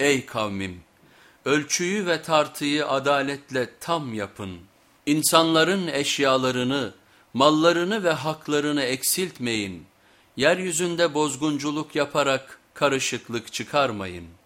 Ey kavmim! Ölçüyü ve tartıyı adaletle tam yapın. İnsanların eşyalarını, mallarını ve haklarını eksiltmeyin. Yeryüzünde bozgunculuk yaparak karışıklık çıkarmayın.''